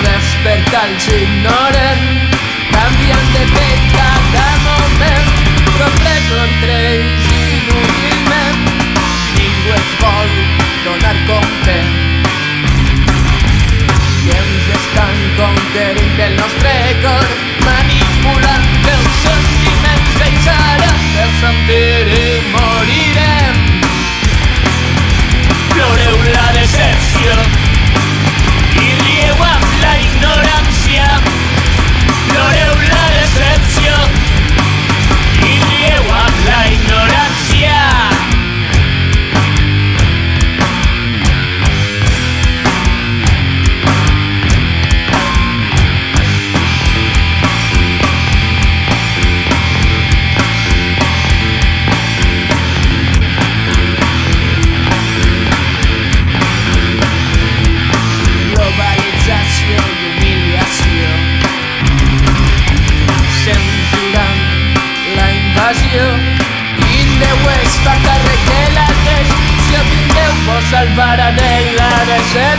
despertar, se ignoren, cambian de fecha.